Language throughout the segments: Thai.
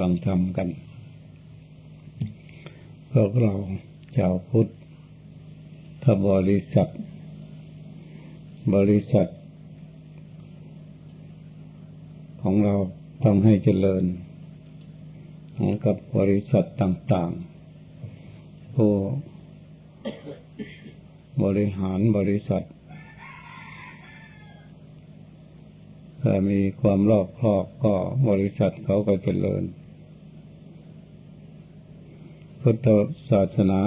ฟังธรรมกัน พวกเราชาวพุทธถ้าบริษัท บริษัท ของเราต้องให้เจริญกับบริษัทต่างๆ ผู้บริหารบริษัทถ้ามีความรอบคอบก็บริษัทเขาก็เจริญ พุทธศาสนา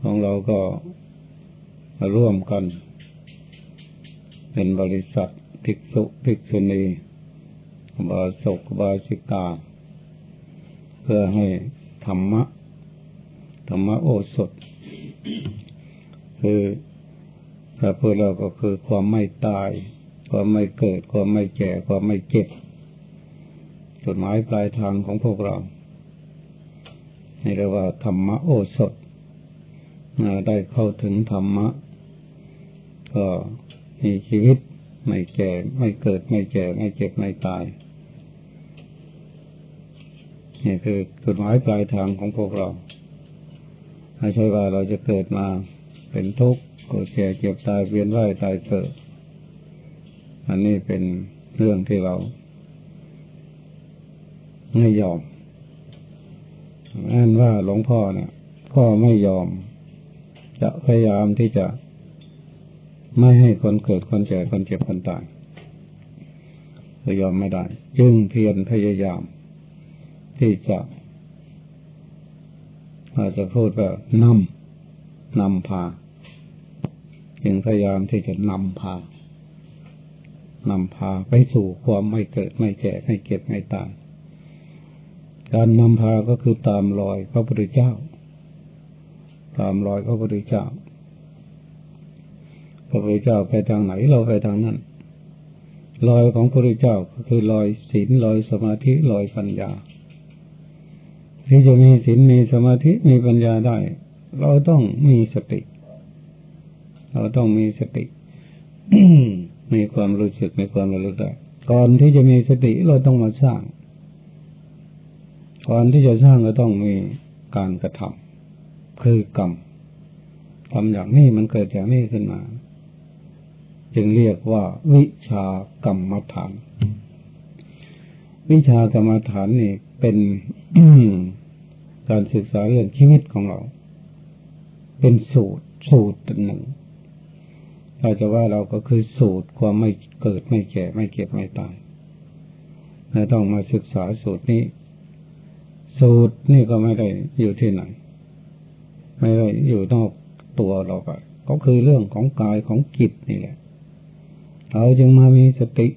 ของเราก็ร่วมกัน เป็นบริษัทภิกษุภิกษุณีบาศกบาสิกา เพื่อให้ธรรมะ ธรรมะโอสถ คือถ้าพูดเราก็คือความไม่ตาย ความไม่เกิด ความไม่แก่ ความไม่เจ็บ จุดหมายปลายทางของพวกเรานี่เรียกว่าธรรมโอสถได้เข้าถึงธรรมะ ก็มีชีวิตไม่แก่ไม่เกิดไม่แก่ไม่เจ็บไม่ตาย นี่คือจุดหมายปลายทางของพวกเราไม่ใช่ว่าเราจะเกิดมาเป็นทุกข์ก็แก่เจ็บตายเวียนว่ายตายเกิด อันนี้เป็นเรื่องที่เรา ไม่ยอมอันว่าหลวงพ่อเนี่ยพ่อไม่ยอม จะพยายามที่จะไม่ให้คนเกิดคนแก่คนเจ็บคนตายก็ยอมไม่ได้ จึงเพียรพยายาม ที่จะอาจจะพูดว่านำนำพา จึงพยายามที่จะนำพานำพาไปสู่ความไม่เกิดไม่แก่ไม่เก็บไม่ตาย การนำพาก็คือตามรอยพระพุทธเจ้า ตามรอยพระพุทธเจ้า พระพุทธเจ้าไปทางไหนเราไปทางนั้นรอยของพระพุทธเจ้าก็คือรอยศีลรอยสมาธิรอยปัญญา ที่จะมีศีลมีสมาธิมีปัญญาได้ เราต้องมีสติ เราต้องมีสติมีความรู้สึกมีความระลึกได้ก่อนที่จะมีสติเราต้องมาสร้าง ก่อนที่จะสร้างก็ต้องมีการกระทำคือกรรมทำอย่างนี้มันเกิดจากนี้ขึ้นมา จึงเรียกว่าวิชากรรมฐาน วิชากรรมฐานนี่เป็นการศึกษาเรื่องชีวิตของเรา เป็นสูตรสูตรหนึ่งเราจะว่าเราก็คือสูตรความไม่เกิดไม่แก่ไม่เก็บไม่ตายเราต้องมาศึกษาสูตรนี้ สูตรนี่ก็ไม่ได้อยู่ที่ไหน ไม่ได้อยู่นอกตัวเราไปก็คือเรื่องของกายของจิตนี่แหละ เราจึงมามีสติ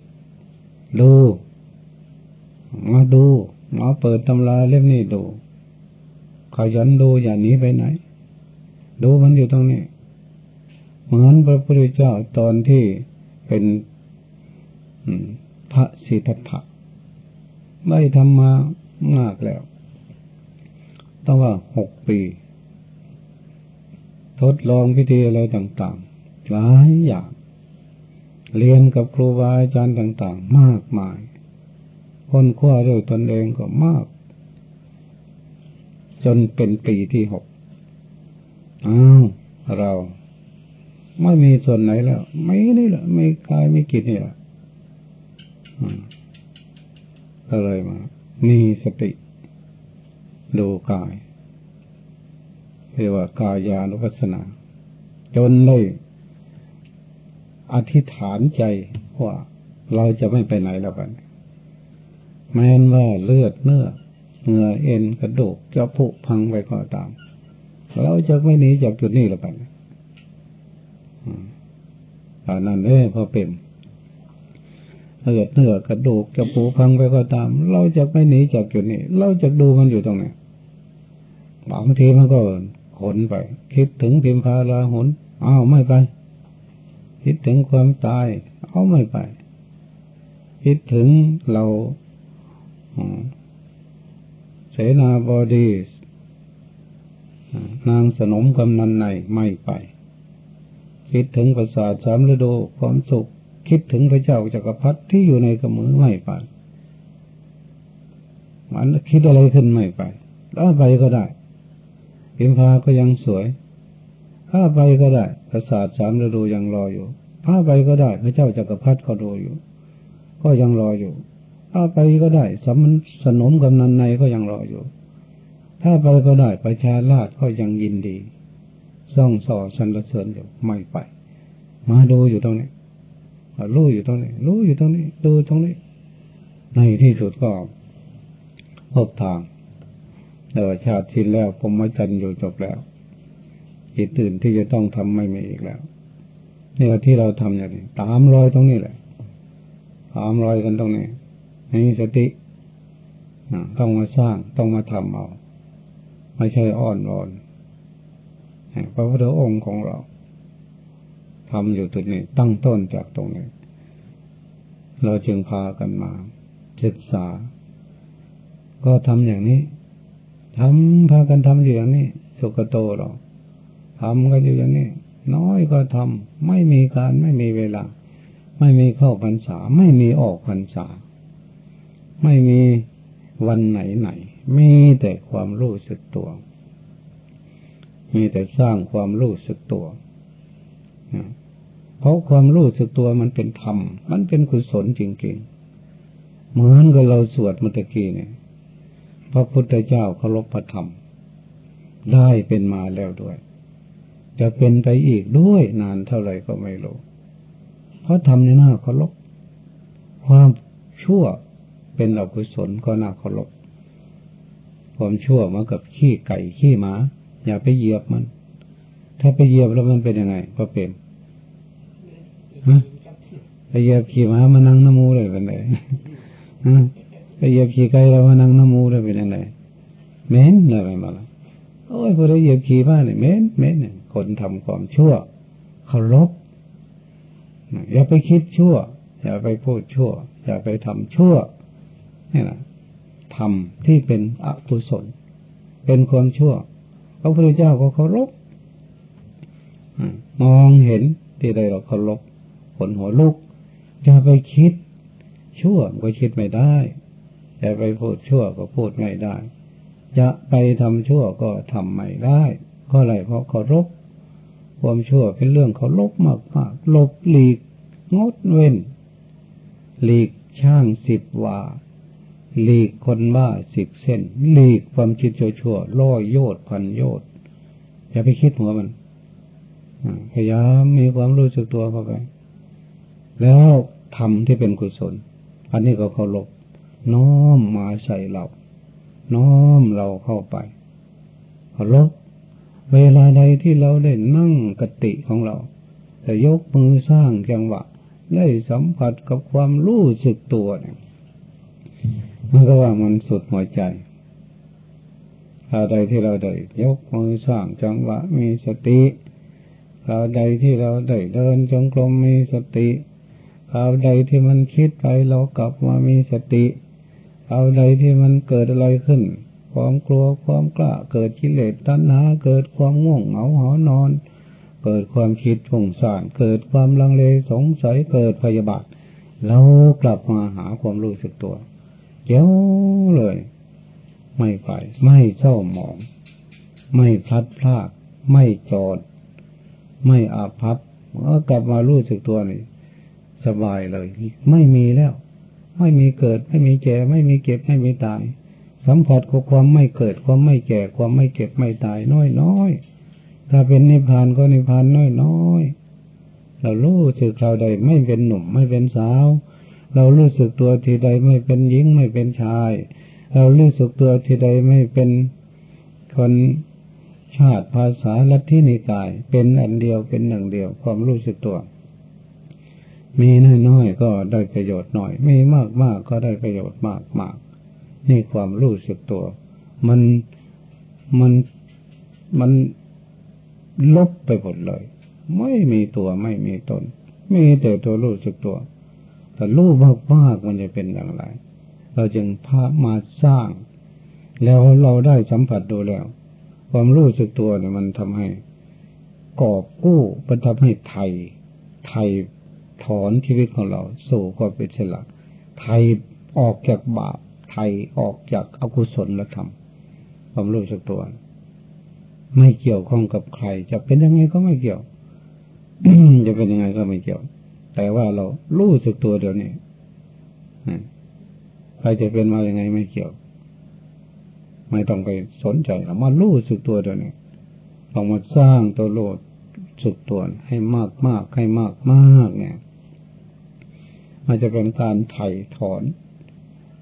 ดู มาดู มาเปิดตำราเล่มนี้ดู ขยันดูอย่าหนีไปไหน ดูมันอยู่ตรงนี้ เหมือนพระพุทธเจ้าตอนที่เป็นพระสิทธัตถะได้ทำมามากแล้ว ต้องว่าหกปี ทดลองพิธีอะไรต่างๆ หลายอย่าง เรียนกับครูบาอาจารย์ต่าง ๆ มากมาย คนคว้าด้วยตนเองก็มาก จนเป็นปีที่หกอ้าวเราไม่มีส่วนไหนแล้ว ไม่นี่แหละ ไม่กายไม่กินนี่แหละก็เลยมา มีสติ ดูกายเรียกว่ากายานุปัสสนา จนเลยอธิษฐานใจว่าเราจะไม่ไปไหนแล้วกันแม้นว่าเลือดเนื้อเนื้อเอ็นกระดูกจะผุพังไปก็ตาม เราจะไม่หนีจากจุดนี้แล้วกันอันนั้นเอ้พอเป็นเลือดเนื้อกระดูกจะปูพังไปก็ตาม เราจะไม่หนีจากจุดนี้ เราจะดูมันอยู่ตรงไหน บางทีมันก็ขนไป คิดถึงพิมพาลาหุนอ้าวไม่ไป คิดถึงความตาย เอาไม่ไป คิดถึงเราเสนาบดีนางสนมกำนันในไม่ไป คิดถึงประสาทสามฤดูความสุขคคิดถึงพระเจ้าจักรพรรดิที่อยู่ในกำมือไม่ไปมันคิดอะไรขึ้นไม่ไป แล้วไปก็ได้ พิมพาก็ยังสวยถ้าไปก็ได้ประสาทสามฤดูยังรออยู่ถ้าไปก็ได้ พระเจ้าจักรพรรดิก็ดูอยู่ ก็ยังรออยู่ถ้าไปก็ได้สมสนมกำนันในก็ยังรออยู่ ถ้าไปก็ได้ประชาราชก็ยังยินดีซ่องส่อสรรเสริญอยู่ไม่ไป มาดูอยู่ตรงนี้รู้อยู่ตรงนี้รู้อยู่ตรงนี้ ดูตรงนี้ ในที่สุดก็พบทาง แต่ว่าชาติที่แล้วผมไม่จันอยู่จบแล้วจิตตื่นที่จะต้องทำไม่มีอีกแล้วนี่ที่เราทำอย่างนี้ตามรอยตรงนี้แหละตามรอยกันตรงนี้นี่สติต้องมาสร้างต้องมาทำเอาไม่ใช่อ้อนวอนพระพุทธองค์ของเราทำอยู่ตรงนี้ ตั้งต้นจากตรงนี้ เราจึงพากันมาศึกษา ก็ทำอย่างนี้ ทำพากันทำอยู่อย่างนี้สุกโตเราทำกันอยู่อย่างนี้น้อยก็ทำไม่มีการไม่มีเวลา ไม่มีเข้าพรรษา ไม่มีออกพรรษา ไม่มีวันไหนไหนมีแต่ความรู้สึกตัว มีแต่สร้างความรู้สึกตัวเพราะความรู้สึกตัวมันเป็นธรรม มันเป็นกุศลจริงๆ เหมือนกับเราสวดเมื่อกี้เนี่ย พระพุทธเจ้าเคารพพระธรรม ได้เป็นมาแล้วด้วย จะเป็นไปอีกด้วยนานเท่าไหร่ก็ไม่รู้เพราะทำในหน้าเคารพความชั่วเป็นอกุศลก็น่าเคารพความชั่วมากับขี้ไก่ขี้หมา อย่าไปเหยียบมัน ถ้าไปเหยียบแล้วมันเป็นยังไงก็เป็นฮะไปเหยียบขี้หมามานั่งน้ำมูเลยเป็นไงฮะ ไปเหยียบขี่ไก่เรามานั่งน้ำมูได้เป็นยังไงเม้นอะไรมาละโอ้ยพอได้เหยียบขี่บ้านเนี่ยเม้นเม้นเนี่ยคนทำความชั่วเคารพอย่าไปคิดชั่ว อย่าไปพูดชั่ว อย่าไปทำชั่วนี่แหละทำที่เป็นอกุศลเป็นความชั่วพระพุทธเจ้าก็เคารพมองเห็นที่ใดเราเคารพผลหัวลุกอย่าไปคิด ชั่วก็คิดไม่ได้ จะไปพูดชั่วก็พูดไม่ได้ จะไปทำชั่วก็ทำไม่ได้เพราะอะไรเพราะเคารพความชั่วเป็นเรื่องเคารพมากมากลบหลีกงดเว้น หลีกช่างสิบวาหลีกคนบ้าสิบเส้น หลีกความคิดชั่วๆร้อยโยดพันโยดอย่าไปคิดหัวมันพยายามมีความรู้สึกตัวเข้าไป แล้วทำที่เป็นกุศล อันนี้ก็เคารพ น้อมมาใส่เรา น้อมเราเข้าไปเคารพเวลาใดที่เราได้นั่งกติของเราจะยกมือสร้างจังหวะ ได้สัมผัสกับความรู้สึกตัวเนี่ยมันก็ว่ามันสุดหัวใจคราวใดที่เราได้ยกมือสร้างจังหวะมีสติคราวใดที่เราได้เดินจงกรมมีสติคราวใดที่มันคิดไปเรากลับมามีสติ เอาใดที่มันเกิดอะไรขึ้น ความกลัวความกล้า เกิดกิเลสตัณหา เกิดความง่วงเหงาหอนอน เกิดความคิดฝุ่งซ่านเกิดความลังเลสงสัยเกิดพยาบาทเรากลับมาหาความรู้สึกตัวเดี๋ยวเลย ไม่ไป ไม่เศร้าหมอง ไม่พลัดพราก ไม่จอด ไม่อาภัพก็กลับมารู้สึกตัวนี่สบายเลย ไม่มีแล้ว ไม่มีเกิด ไม่มีแก่ ไม่มีเก็บ ไม่มีตาย สัมผัสกับความไม่เกิด ความไม่แก่ ความไม่เก็บ ไม่ตาย น้อยน้อยถ้าเป็นนิพพานก็นิพพานน้อยน้อยเรารู้สึกเราใดไม่เป็นหนุ่มไม่เป็นสาว เรารู้สึกตัวทีใดไม่เป็นหญิงไม่เป็นชาย เรารู้สึกตัวทีใดไม่เป็นคนชาติภาษาลัทธินิกาย เป็นอันเดียวเป็นหนึ่งเดียวความรู้สึกตัว มีน้อยๆก็ได้ประโยชน์น้อย มีมากๆก็ได้ประโยชน์มากๆนี่ความรู้สึกตัว มันมันมันลบไปหมดเลย ไม่มีตัวไม่มีตน มีแต่ตัวรู้สึกตัว แต่รู้มากๆมันจะเป็นอย่างไร เราจึงพามาสร้าง แล้วเราได้สัมผัสดูแล้ว ความรู้สึกตัวเนี่ยมันทำให้กอบกู้มันทำให้ไทยไทย ถอนชีวิตของเราสู่ความเป็นศิลปไทยออกจากบาปไทยออกจากอกุศลละธรรมความรู้สึกตัว ไม่เกี่ยวข้องกับใคร จะเป็นยังไงก็ไม่เกี่ยวจะเป็นยังไงก็ไม่เกี่ยว แต่ว่าเรารู้สึกตัวเดี๋ยวนี้ใครจะเป็นมาอย่างไงไม่เกี่ยว ไม่ต้องไปสนใจเรามารู้สึกตัวเดี๋ยวนี้ต้องมาสร้างตัวโลดสึกตัวให้มากมากให้มากมากเนี่ย มันจะเป็นการไถ่ถอน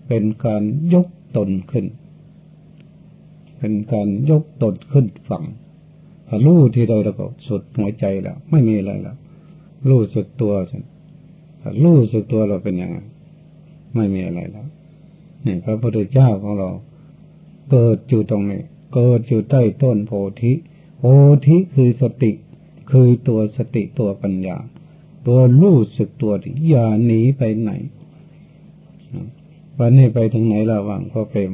เป็นการยกตนขึ้น เป็นการยกตนขึ้นฝั่งถ้ารู้ที่ใดเราก็สุดหัวใจแล้ว ไม่มีอะไรแล้วรู้สึกตัวฉันถ้ารู้สึกตัวเราเป็นยังไงไม่มีอะไรแล้วนี่พระพุทธเจ้าของเรา เกิดอยู่ตรงนี้ เกิดอยู่ใต้ต้นโพธิโพธิคือสติ คือตัวสติตัวปัญญา ตัวรู้สึกตัวที่อย่าหนีไปไหนวันนี้ไปถึงไหนระหว่างพ่อเปรม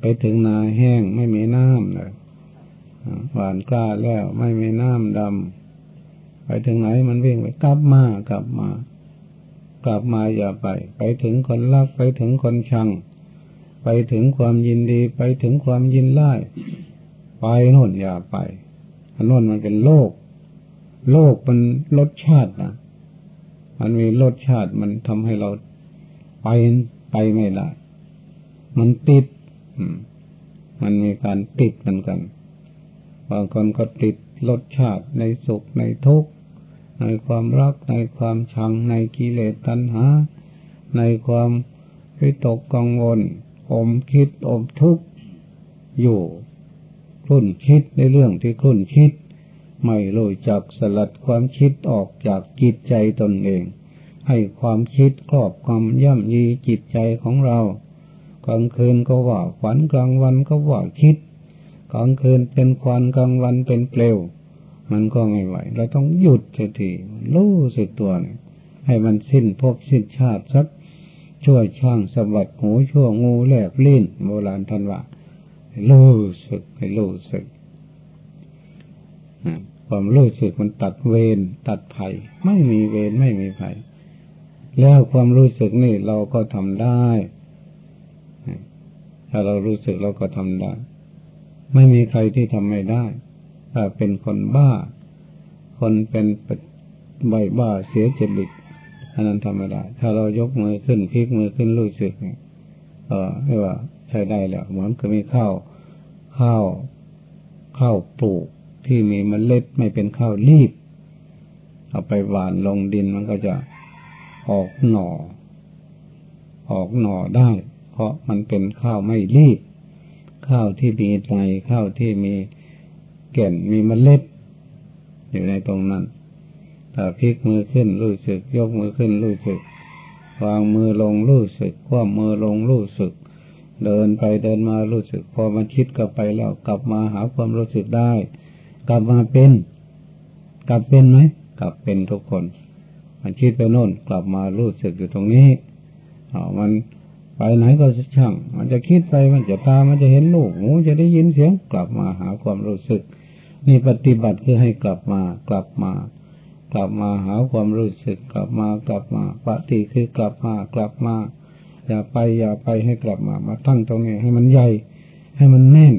ไปถึงนาแห้งไม่มีน้ำเลยหวานกล้าแล้วไม่มีน้ำดำไปถึงไหนมันวิ่งไปกลับมากลับมา กลับมาอย่าไป ไปถึงคนรักไปถึงคนชัง ไปถึงความยินดีไปถึงความยินไล่ไปโน่นอย่าไปอันน่นมันเป็นโลก โลกมันรสชาตินะ มันมีรสชาติมันทำให้เราไปไปไม่ได้ มันติดมันมีการติดเหมือนกัน บางคนก็ติดรสชาติในสุขในทุกข์ในความรักในความชังในกิเลสตัณหา ในความวิตกกังวล อมคิดอมทุกข์อยู่คุ้นคิดในเรื่องที่คุ้นคิด ไม่รู้จักสลัดความคิดออกจากจิตใจตนเอง ให้ความคิดครอบความย่ำยีจิตใจของเรา กลางคืนก็ว่าฝันกลางวันก็ว่าคิด กลางคืนเป็นควันกลางวันเป็นเปลว มันก็ไม่ไหว เราต้องหยุดสียทีรู้สึกตัวนี่ให้มันสิ้นพบสิ้นชาติสักช่วยช่างสะบัดหูชั่วงูแหลบลิ้นโบราณท่านว่ารู้สึกให้รู้สึก ความรู้สึกมันตัดเวรตัดภัย ไม่มีเวรไม่มีภัย แล้วความรู้สึกนี่เราก็ทำได้ ถ้าเรารู้สึกเราก็ทำได้ ไม่มีใครที่ทำไม่ได้ ถ้าเป็นคนบ้า คนเป็นใบบ้าเสียจริตอันนั้นทำไม่ได้ ถ้าเรายกมือขึ้นพลิกมือขึ้นรู้สึกเนี่ยเออเรียกว่าใช้ได้แล้วเหมือนกับมีข้าวข้าวข้าวปลูก ที่มีมเมล็ดไม่เป็นข้าวรีบ เอาไปหว่านลงดินมันก็จะออกหน่อ ออกหน่อได้ เพราะมันเป็นข้าวไม่รีบ ข้าวที่มีในข้าวที่มีแก่นมีมเมล็ด อยู่ในตรงนั้นถ้าพลิกมือขึ้นรู้สึก ยกมือขึ้นรู้สึก วางมือลงรู้สึกคว่ำมือลงรู้สึก เดินไปเดินมารู้สึก พอมันคิดกลับไปแล้วกลับมาหาความรู้สึกได้ กลับมาเป็น กลับเป็นไหมกลับเป็นทุกคน มันคิดไปโน่น กลับมารู้สึกอยู่ตรงนี้เอามันไปไหนก็ช่าง มันจะคิดไปมันจะตามันจะเห็นลูกหูจะได้ยินเสียง กลับมาหาความรู้สึก นี่ปฏิบัติคือให้กลับมา กลับมา กลับมาหาความรู้สึก กลับมากลับมาปฏิคือกลับมา กลับมา อย่าไปอย่าไปให้กลับมา มาตั้งตรงนี้ให้มันใหญ่ ให้มันแน่น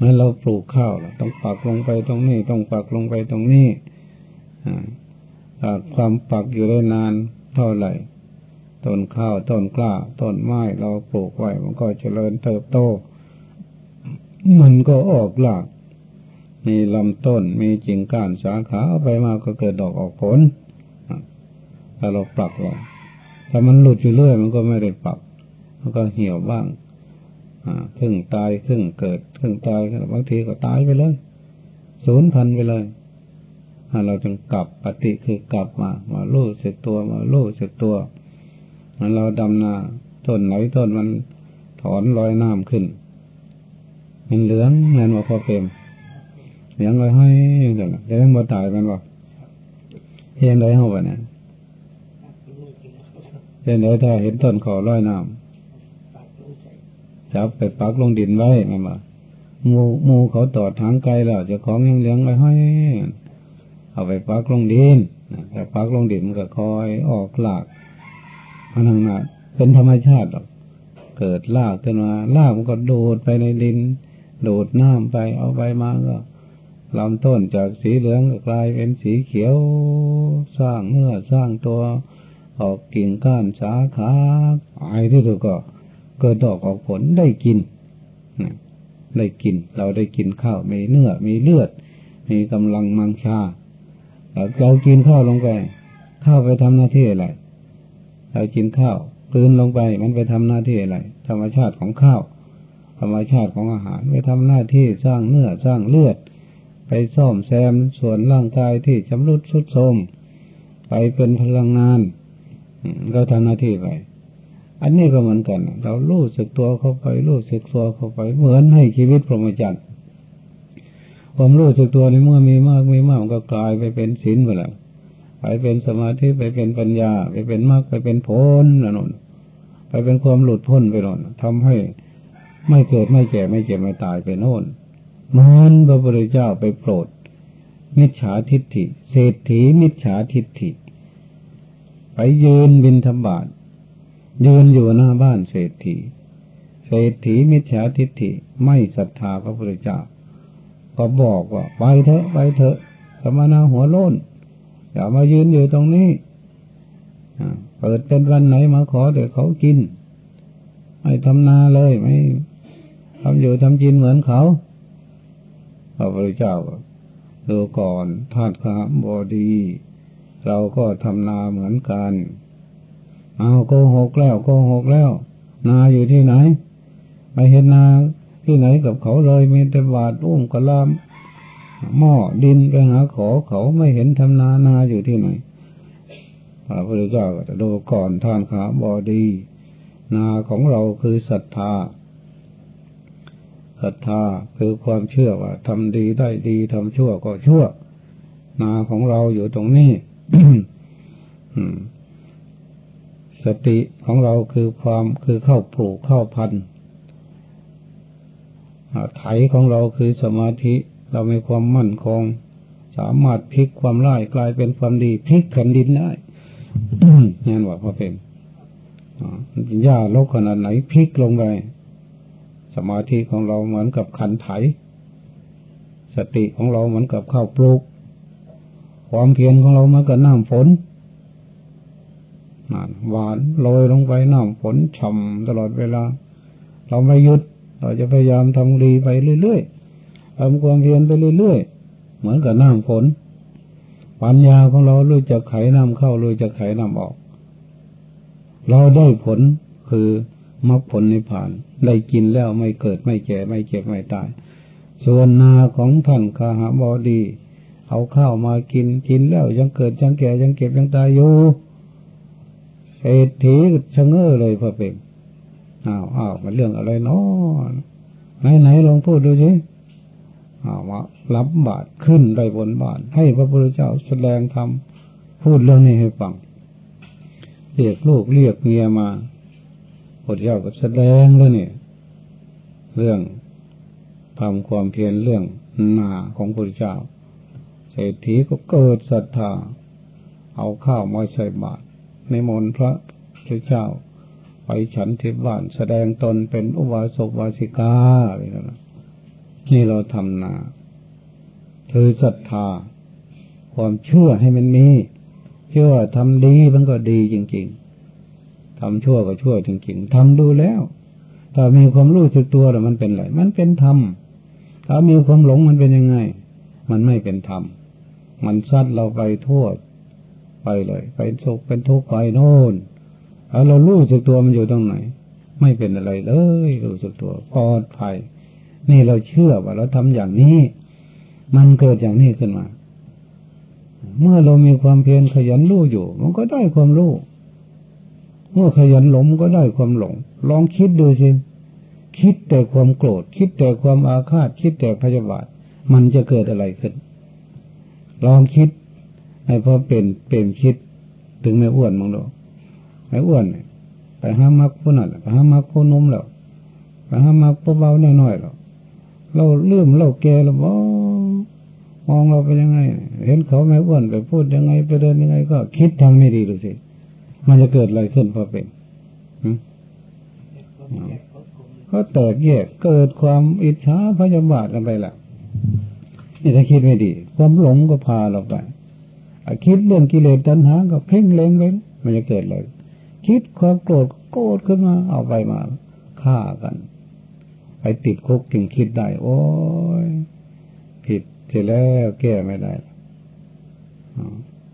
เมื่อเราปลูกข้าวต้องปักลงไปตรงนี้ ต้องปักลงไปตรงนี้ความปักอยู่ได้นานเท่าไหร่ต้นข้าวต้นกล้าต้นไม้เราปลูกไว้มันก็เจริญเติบโต มันก็ออกหลากมีลำต้นมีจิงก้านสาขาเอาไปมาก็เกิดดอกออกผลถ้าเราปักไว้ถ้ามันหลุดอยู่เรื่อยมันก็ไม่ได้ปัก มันก็เหี่ยวบ้าง ครึ่งตายครึ่งเกิดครึ่งตายบางทีก็ตายไปเลยศูนย์พันไปเลยเราจึงกลับปฏิคือกลับมา มาลู่สึกตัวมาลู่สึกตัวมันเราดำนาต้นไหนต้นมันถอนรอยน้ำขึ้น มันเหลืองเงินว่าพอเต็มเหลืองเลยให้ยังไงเดี๋ยวมาตายมันบอกเฮียนไรเข้าไปเนี่ยเฮียนไรถ้าเห็นต้นขอร้อยน้ำ จับไปปักลงดินไว้ไงมามูมูเขาต่อทางไกลแล้วจะของยังเลี้ยงไว้ให้เอาไปปักลงดินแต่ปักลงดินก็คอยออกหลากมันนั่งนเป็นธรรมชาติหรอกเกิดลากขึ้นมาลากมันก็โดดไปในดิน โดดน้ำไปเอาไปมาก็ลำต้นจากสีเหลืองกลายเป็นสีเขียว สร้างเนื้อสร้างตัว ออกกิ่งก้านสาขาไอ้ที่สุดก็ เกิดดอกออกผลได้กินได้กิน เราได้กินข้าวมีเนื้อมีเลือด มีกำลังมังชาเรากินข้าวลงไป ข้าวไปทำหน้าที่อะไร เรากินข้าวตื่นลงไปมันไปทำหน้าที่อะไร ธรรมชาติของข้าว ธรรมชาติของอาหารไปทำหน้าที่สร้างเนื้อสร้างเลือด ไปซ่อมแซมส่วนร่างกายที่ชำรุดทรุดโทรมไปเป็นพลังงาน ก็ทำหน้าที่ไป อันนี้ก็เหมือนกัน เรารู้สึกตัวเข้าไปรู้สึกตัวเข้าไป เหมือนให้ชีวิตพรหมจรรย์ความรู้สึกตัวในเมื่อมีมากมีมากมันก็กลายไปเป็นศีลไปแล้วไปเป็นสมาธิไปเป็นปัญญา ไปเป็นมรรคไปเป็นผลนะนนไปเป็นความหลุดพ้นไปนนทำให้ไม่เกิดไม่แก่ไม่เจ็บไม่ตายไปโน่นมันพระพุทธเจ้าไปโปรด มิจฉาทิฏฐิ เศรษฐีมิจฉาทิฏฐิ ไปยืนบินธบาต ยืนอยู่หน้าบ้านเศรษฐี เศรษฐีมิจฉาทิฏฐิไม่ศรัทธาพระพุทธเจ้า ก็บอกว่าไปเถอะไปเถอะสมณะหัวโล้นอย่ามายืนอยู่ตรงนี้เปิดเป็นวันไหนมาขอเดี๋ยวเขากิน ไม่ทำนาเลยไม่ทำอยู่ทำกินเหมือนเขาพระพุทธเจ้าดูก่อนท่านข้าบอดี เราก็ทำนาเหมือนกัน เอาโกหกแล้วโกหกแล้ว นาอยู่ที่ไหนไม่เห็นนาที่ไหนกับเขาเลยมีแต่บาดอุ้มกระลามหม้อดินไปหาขอเขาไม่เห็นทำนานาอยู่ที่ไหนพระพุทธเจ้าก็จะดูก่อนท่านขาบอดี นาของเราคือศรัทธาศรัทธาคือความเชื่อว่าทำดีได้ดีทำชั่วก็ชั่ว นาของเราอยู่ตรงนี้ สติของเราคือความคือเข้าปลูกเข้าพันไถของเราคือสมาธิเรามีความมั่นคง สามารถพลิกความร้ายกลายเป็นความดีพลิกแผ่นดินได้นั่นว่าพอเป็นหญ้าลกขนาดไหนพลิกลงไป สมาธิของเราเหมือนกับขันไถ สติของเราเหมือนกับข้าวปลูก ความเพียรของเราเหมือนกับน้ำฝน หวานโรยลงไปน้ำฝนฉ่ำตลอดเวลา เราไม่หยุด เราจะพยายามทำดีไปเรื่อยๆทำความเพียรไปเรื่อยๆ เหมือนกับน้ำฝน ปัญญาของเรารู้จักไขน้ำเข้ารู้จักไขน้ำออก เราได้ผลคือมรรคผลในผ่าน ได้กินแล้วไม่เกิดไม่แก่ไม่เจ็บไม่ตาย ส่วนนาของท่านคาหาบอดี เอาข้าวมากินกินแล้วยังเกิดยังแก่ยังเก็บยังตายอยู่ เศรษฐีชะเง้อเลยพระเป็นอ้าวอ้าวมันเรื่องอะไรเนาะไหนไหนลองพูดดูสิอาว่ารับบาตรขึ้นได้บนบาตรให้พระพุทธเจ้าแสดงธรรมพูดเรื่องนี้ให้ฟังเรียกลูกเรียกเมียมาพระเจ้าก็แสดงแล้วเนี่ย เรื่องทำความเพียรเรื่องนาของพระเจ้า เศรษฐีก็เกิดศรัทธา เอาข้าวมาใส่บาตร นมนพระพุทธเจ้า ไปฉันที่บ้านแสดงตนเป็นอุบาสกวาสิกาอะไรนั่นนี่เราทำนาคือศรัทธา ความเชื่อให้มันมีเชื่อทำดีมันก็ดีจริง ๆทำชั่วก็ชั่วจริง ๆทำดูแล้วถ้ามีความรู้สึกตัวแล้วมันเป็นไรมันเป็นธรรมถ้ามีความหลงมันเป็นยังไง มันไม่เป็นธรรมมันซัดเราไปทั่ว ไปเลย ไปสุขเป็นทุกข์ไปโน่นแล้วเรารู้สึกตัวมันอยู่ตรงไหน ไม่เป็นอะไรเลยรู้สึกตัวปลอดภัยนี่เราเชื่อว่าเราทำอย่างนี้ มันเกิดอย่างนี้ขึ้นมา เมื่อเรามีความเพียรขยันรู้อยู่ มันก็ได้ความรู้ เมื่อขยันหลงก็ได้ความหลง ลองคิดดูสิคิดแต่ความโกรธ คิดแต่ความอาฆาต คิดแต่พยาบาท มันจะเกิดอะไรขึ้น ลองคิด ให้พอเป็นเป็นคิดถึงไม่อ้วนมั้งดูไม่อ้วนไปห้ามักผู้นั้นไปห้ามักผู้นุ่มแล้วไปห้ามักผู้เบาแน่น้อยแล้วเราเลื่อมเราแก่แล้วบ่มองเราไปยังไง เห็นเขาไม่อ้วนไปพูดยังไงไปเดินยังไง ก็คิดทางไม่ดีดูสิมันจะเกิดอะไรขึ้นพอเป็นก็แตกแยกเกิดความอิจฉาพยาบาทกันไปล่ะนี่ถ้าคิดไม่ดี ความหลงก็พาเราไป คิดเรื่องกิเลสตัณหาก็เพ่งเล็งไปมันจะเกิดเลย คิดความโกรธโกรธขึ้นมา เอาไปมาฆ่ากัน ไปติดคุกถึงคิดได้ โอ้ยผิดเสร็จแล้วแก้ไม่ได้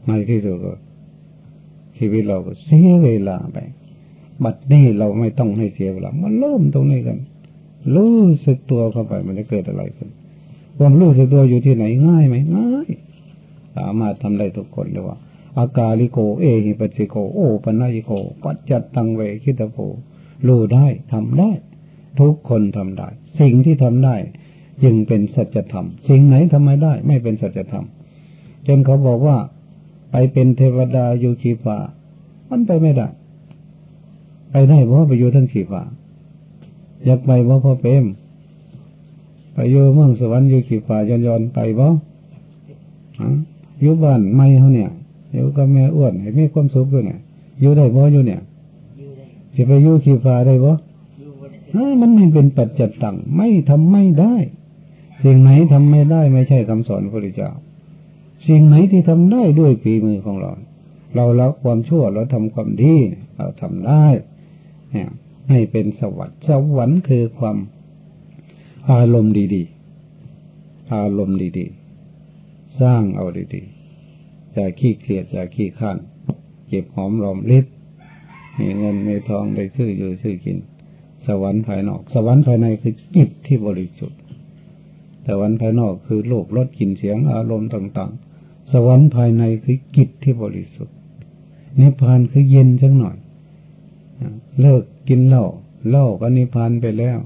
ในที่สุดก็ ชีวิตเราก็เสียเวลาไป บัดนี้เราไม่ต้องให้เสียเวลามันเริ่มตรงนี้กันรู้สึกตัวเข้าไปมันจะเกิดอะไรขึ้นความรู้สึกตัวอยู่ที่ไหนง่ายไหมง่าย สามารถทำได้ทุกคนเลยว่าอากาลิโก เอหิปัสสิโก โอปัญญิโก ปัจจัตตังเวคิตโกรู้ได้ทำได้ ทุกคนทำได้ สิ่งที่ทำได้ จึงเป็นสัจธรรม สิ่งไหนทำไม่ได้ ไม่เป็นสัจธรรมจนเขาบอกว่าไปเป็นเทวดาอยู่ขีฟ้ามันไปไม่ได้ ไปได้เพราะไปอยู่ทั้งขีฟ้าอยากไปเพราะพ่อเปรมไปอยู่เมืองสวรรค์อยู่ขีฟ้าย้อนยอนไปบ่ อยู่บ้านไม่เขาเนี่ยอยู่กับแม่อ้วนให้มีความสุขด้วยเนี่ยอยู่ได้บ่อยู่เนี่ยจะไปอยู่ขีฟ้าได้บ่มันไม่เป็นปัจจัตตังไม่ทำไม่ได้ สิ่งไหนทำไม่ได้ไม่ใช่คำสอนพระพุทธเจ้า สิ่งไหนที่ทำได้ด้วยฝีมือของเรา เราละความชั่วเราทำความดีเราทำได้เนี่ยให้เป็นสวรรค์สวรรค์คือความอารมณ์ดีๆ อารมณ์ดีๆ สร้างเอาดีๆอย่าขี้เกียจอย่าขี้ข้านเก็บหอมรอมริบมีเงินมีทองได้ซื้ออยู่ซื้อกิน สวรรค์ภายนอก สวรรค์ภายในคือจิตที่บริสุทธิ์สวรรค์ภายนอกคือโลกรสกลิ่นเสียงอารมณ์ต่าง ๆ สวรรค์ภายในคือจิตที่บริสุทธิ์นิพพานคือเย็นสักหน่อยเลิกกินเหล้าเหล้าก็นิพพานไปแล้ว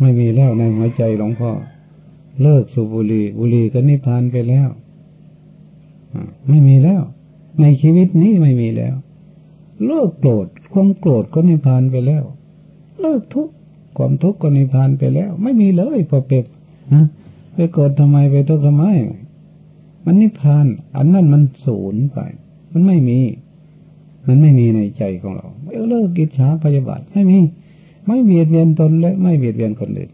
ไม่มีแล้วในหัวใจหลวงพ่อ เลิกสูบบุหรี่บุหรี่ก็นิพพานไปแล้วไม่มีแล้ว ในชีวิตนี้ไม่มีแล้ว เลิกโกรธความโกรธก็นิพพานไปแล้ว เลิกทุกข์ความทุกข์ก็นิพพานไปแล้ว ไม่มีเลยพอเป็บไปโกรธทำไมไปทุกข์ทำไม มันนิพพาน อันนั้นมันศูนย์ไป มันไม่มี มันไม่มีในใจของเราเลิกกิจฉาพยาบาทไม่มี ไม่เบียดเบียนตนและไม่เบียดเบียนคนอื่น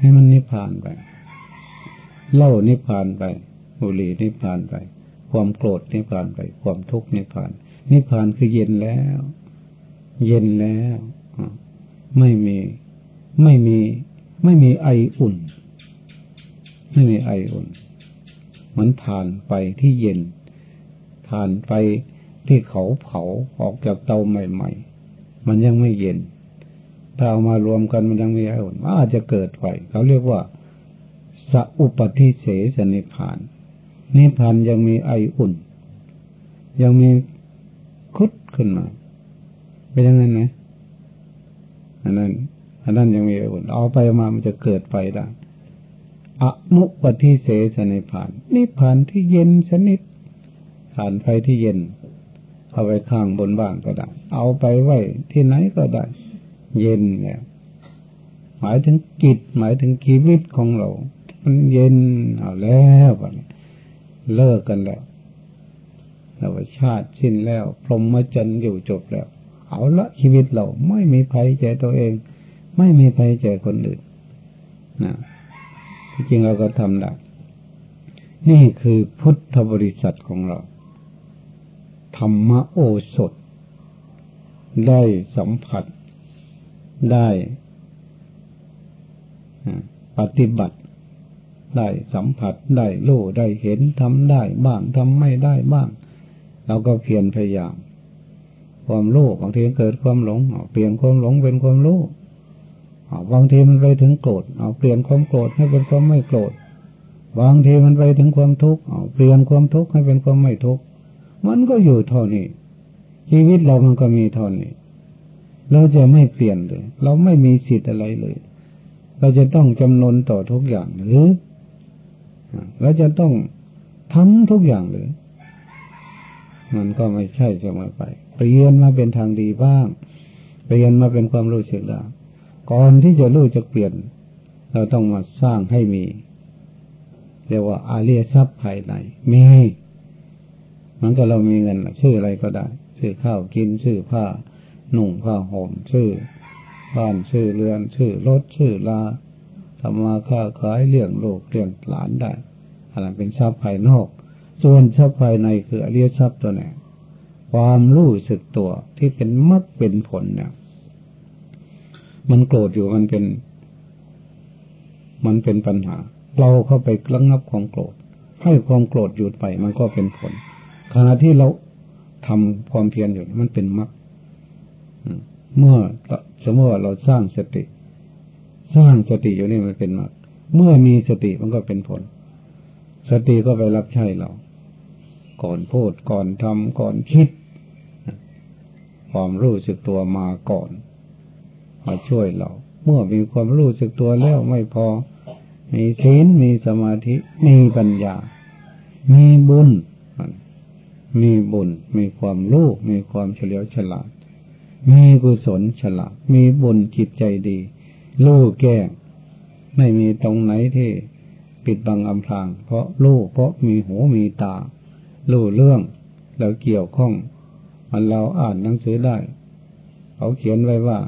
ให้มันนิพพานไป เล่านิพพานไปบุหรี่นิพพานไป ความโกรธนิพพานไป ความทุกข์นิพพาน นิพพานคือเย็นแล้ว เย็นแล้วไม่มี ไม่มี ไม่มีไออุ่น ไม่มีไออุ่นเหมือนผ่านไปที่เย็น ผ่านไปที่เขาเผาออกจากเตาใหม่ ๆ มันยังไม่เย็น ถ้าเอามารวมกันมันยังมีไออุ่นอาจจะเกิดไฟเขาเรียกว่าสัอุปติเสสนิพาน นิพานยังมีไออุ่น ยังมีคุดขึ้นมาเป็นยังไงนะอันนั้น อันนั้นยังมีไออุ่น เอาไปมามันจะเกิดไฟได้อนุปฏิเสสนิพาน นิพานที่เย็นสนิทผ่านไฟที่เย็น เอาไปข้างบนบ้างก็ได้ เอาไปไว้ที่ไหนก็ได้ เย็นเนี่ย หมายถึงกิจหมายถึงชีวิตของเรา มันเย็นเอาแล้วไปเลิกกันแล้วเราชาติสิ้นแล้ว พรหมจรรย์อยู่จบแล้ว เอาละชีวิตเราไม่มีภัยใจตัวเอง ไม่มีภัยแก่คนอื่นนะที่จริงเราก็ทำได้นี่คือพุทธบริษัทของเรา ธรรมโอสถ ได้สัมผัส ได้ปฏิบัติ ได้สัมผัสได้รู้ได้เห็นทำได้บ้างทำไม่ได้บ้างเราก็เพียรพยายาม ความโลภบางทีเกิดความหลงเปลี่ยนความหลงเป็นความโลภบางทีมันไปถึงโกรธเอาเปลี่ยนความโกรธให้เป็นความไม่โกรธบางทีมันไปถึงความทุกข์เอาเปลี่ยนความทุกข์ให้เป็นความไม่ทุกข์มันก็อยู่เท่านี้ชีวิตเรามันก็มีเท่านี้ เราจะไม่เปลี่ยนเลย เราไม่มีสิทธิ์อะไรเลย เราจะต้องจำนนต่อทุกอย่างหรือเราจะต้องทำทุกอย่างเลยมันก็ไม่ใช่เสมอไป เปลี่ยนมาเป็นทางดีบ้าง เปลี่ยนมาเป็นความรู้สึกได้ก่อนที่จะรู้จะเปลี่ยน เราต้องมาสร้างให้มี เรียกว่าอาเรียทรัพย์ภายในมีมันก็เรามีเงินซื้ออะไรก็ได้ ซื้อข้าวกิน ซื้อผ้า หนุ่งผ้าห่มซื้อบ้านซื้อเรือนซื้อรถซื้อลาทำมาค้าขายเลี้ยงลูกเลี้ยงหลานได้อะไรเป็นทรัพย์ภายนอก ส่วนทรัพย์ภายในคืออริยทรัพย์ตัวไหนความรู้สึกตัวที่เป็นมรรคเป็นผลเนี่ย มันโกรธอยู่มันเป็น มันเป็นปัญหา เราเข้าไประงับความโกรธ ให้ความโกรธหยุดไปมันก็เป็นผลขณะที่เราทำความเพียรอยู่มันเป็นมรรค เมื่อสมมติว่าเราสร้างสติ สร้างสติอยู่นี่มันเป็นมรรคเมื่อมีสติมันก็เป็นผล สติก็ไปรับใช้เรา ก่อนพูดก่อนทำก่อนคิด ความรู้สึกตัวมาก่อนมาช่วยเรา เมื่อมีความรู้สึกตัวแล้วไม่พอ มีศีลมีสมาธิ มีปัญญา มีบุญ มีบุญ มีความรู้ มีความเฉลียวฉลาด มีกุศลฉลาด มีบุญจิตใจดีรู้แก้ไม่มีตรงไหนที่ปิดบังอำพราง เพราะรู้เพราะมีหูมีตารู้เรื่องแล้วเกี่ยวข้อง มันเราอ่านหนังสือได้ เขาเขียนไว้ว่า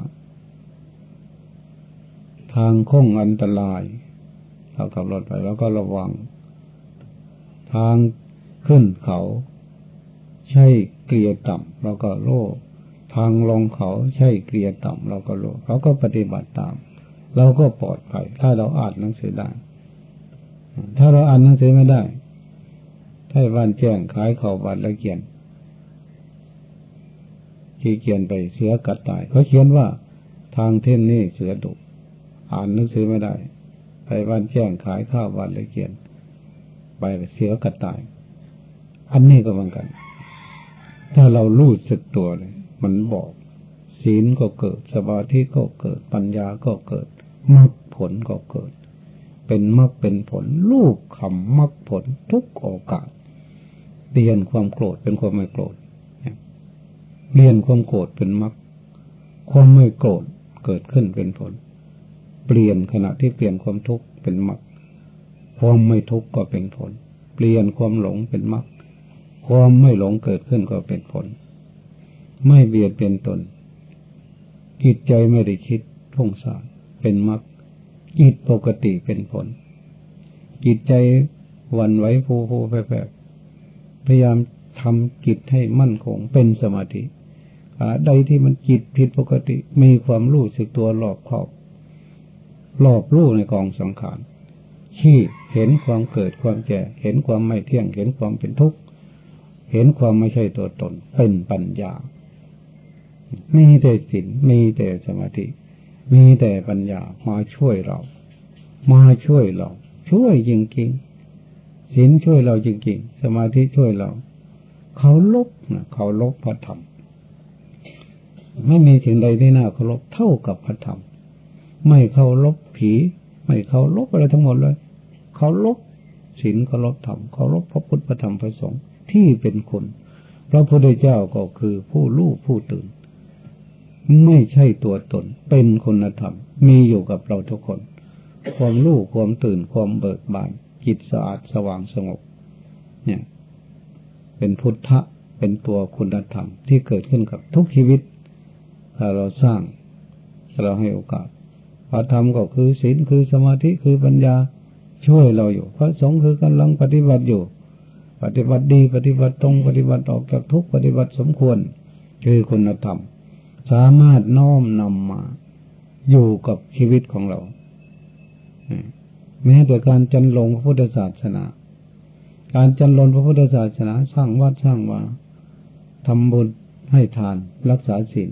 ทางคงอันตรายเราขับรถไปแล้วก็ระวัง ทางขึ้นเขา ใช่เกลียต่ำเราก็โล ทางลงเขาใช่เกลียต่ำเราก็โลเขาก็ปฏิบัติตาม เราก็ปลอดภัย ถ้าเราอ่านหนังสือได้ ถ้าเราอ่านหนังสือไม่ได้ถ้าวันแจ้งขายข่าวบัตรละเกียนที่เขียนไปเสือกัดตายเขาเขียนว่าทางเท่นนี่เสือดุอ่านหนังสือไม่ได้ ไปวันแจ้งขายข้าวบัตรละเกียนไปเสือกัดตาย อันนี้ก็เหมือนกัน ถ้าเรารู้สึกตัวเลย มันบอก ศีลก็เกิด สมาธิก็เกิด ปัญญาก็เกิดมรรคผลก็เกิด เป็นมรรคเป็นผล ลูกคำมรรคผลทุกโอกาสเปลี่ยนความโกรธเป็นความไม่โกรธเปลี่ยนความโกรธเป็นมรรคความไม่โกรธเกิดขึ้นเป็นผล เปลี่ยนขณะที่เปลี่ยนความทุกข์เป็นมรรคความไม่ทุกข์ก็เป็นผล เปลี่ยนความหลงเป็นมรรคความไม่หลงเกิดขึ้นก็เป็นผล ไม่เบียดเป็นตน จิตใจไม่ได้คิดพุ่งสารเป็นมรรคจิตปกติเป็นผล จิตใจวันไหวฟูฟูแฝบพยายามทำจิตให้มั่นคงเป็นสมาธิใดที่มันจิตผิดปกติมีความรู้สึกตัวหลอกครอบหลอบรู้ในกองสังขารที่เห็นความเกิดความแก่ เห็นความไม่เที่ยง เห็นความเป็นทุกข์ เห็นความไม่ใช่ตัวตน เป็นปัญญา มีแต่ศีลมีแต่สมาธิ มีแต่ปัญญามาช่วยเรา มาช่วยเรา ช่วยจริงๆศีลช่วยเราจริงๆสมาธิช่วยเรา เขาลบนะเขาลบพระธรรมไม่มีสิ่งใดที่น่าเคารพเท่ากับพระธรรม ไม่เคารพผี ไม่เคารพอะไรทั้งหมดเลยเขาลบศีลเคารพธรรมเคารพพระพุทธพระธรรมพระสงฆ์ที่เป็นคนพระพุทธเจ้าก็คือผู้รู้ผู้ตื่น ไม่ใช่ตัวตน เป็นคุณธรรม มีอยู่กับเราทุกคน ความรู้ความตื่นความเบิกบาน จิตสะอาดสว่างสงบ เนี่ย เป็นพุทธะเป็นตัวคุณธรรมที่เกิดขึ้นกับทุกชีวิตถ้าเราสร้างถ้าเราให้โอกาสพระธรรมก็คือศีลคือสมาธิคือปัญญาช่วยเราอยู่ พระสงฆ์คือกำลังปฏิบัติอยู่ ปฏิบัติดี ปฏิบัติตรง ปฏิบัติออกจากทุกปฏิบัติสมควร คือคุณธรรม สามารถน้อมนำมา อยู่กับชีวิตของเรา แม้แต่การจันลงพระพุทธศาสนา การจันลงพระพุทธศาสนาสร้างวัดสร้างวาทำบุญให้ทานรักษาศีล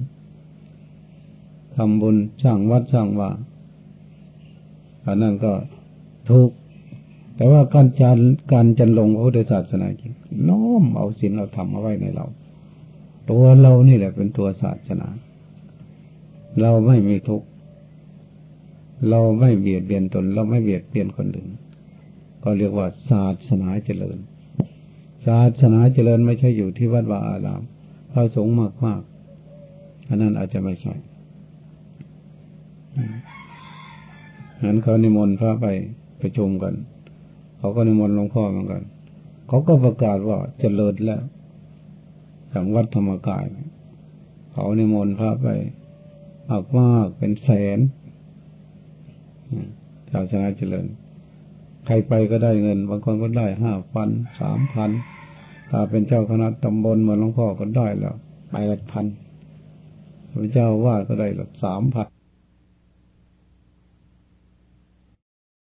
ทำบุญสร้างวัดสร้างวาอันนั้นก็ทุกแต่ว่าการจารการจันลงพระพุทธศาสนาจริงน้อมเอาศีลเราทำมาไว้ในเรา ตัวเรานี่แหละเป็นตัวศาสนา เราไม่มีทุกข์ เราไม่เบียดเบียนตน เราไม่เบียดเบียนคนอื่น ก็เรียกว่าศาสนาเจริญ ศาสนาเจริญไม่ใช่อยู่ที่วัดวาอารามพระสงฆ์มากมากอันนั้นอาจจะไม่ใช่งั้นเขานิมนต์พระไปประชุมกัน เขาก็นิมนต์หลวงพ่อเหมือนกัน เขาก็ประกาศว่าเจริญแล้ว อย่างวัดธรรมกายเขานิมนต์พระไปมากมากเป็นแสนชาวชนะเจริญ ใครไปก็ได้เงิน บางคนก็ได้ห้าพันสามพันถ้าเป็นเจ้าคณะตำบลเหมือนหลวงพ่อก็ได้แล้วไปละพันพระเจ้าวาดก็ได้ละสามพัน